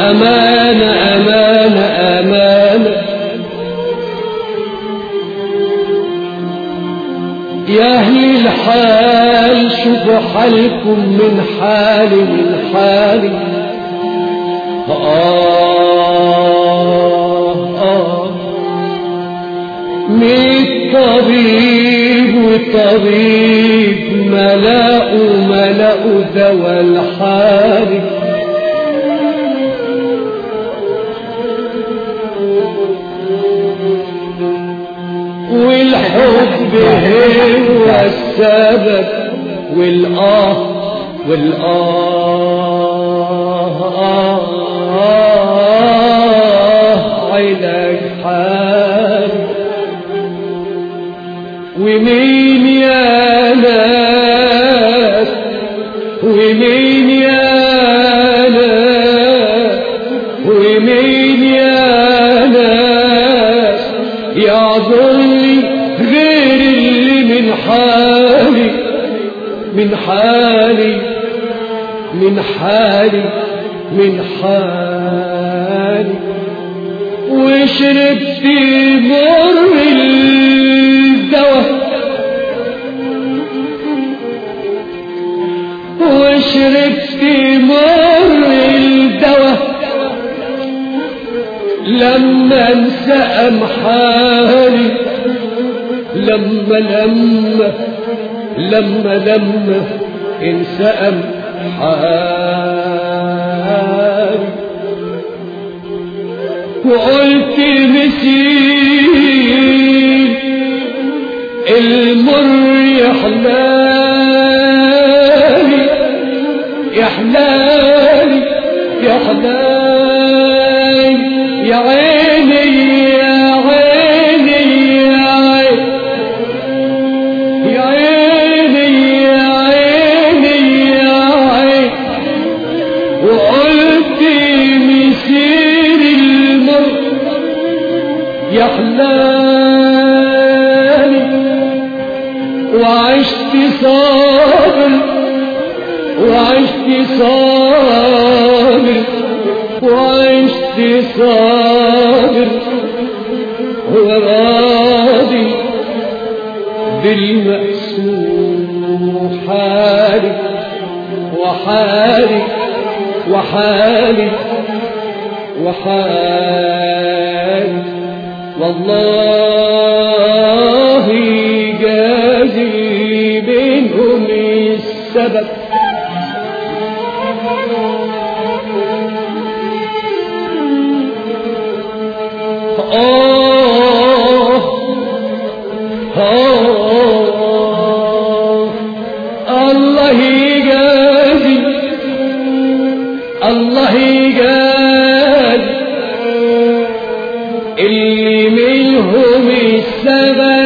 أمانة أمانة أمانة يا أهل الحال شوفوا حالكم من حالي من حالي آه آه ميت طبيب وطبيب ملأوا ملأوا دوا الحالي والحب هو السبب والآه والآه آه آه علاج حال ومين يا ناس؟ ومين يا ناس؟ ومين يعذرني غير اللي من حالي من حالي من حالي من حالي. وشربت مر الدواء. وشربت مر الدواء. لما انسأم حالي لما لما لما لما انسأم حالي وقلت مسير المر يحلالي يحلالي يحلالي يا عيني يا عيني يا عيني يا عيني يا عيني يا عيني وقلت مسير المر يحلالي وعشت صابر وعشت صابر وعشت صابر وراضي بالمأسور حالي وحالي وحالي وحالي. والله جازي بينهم السبب. آه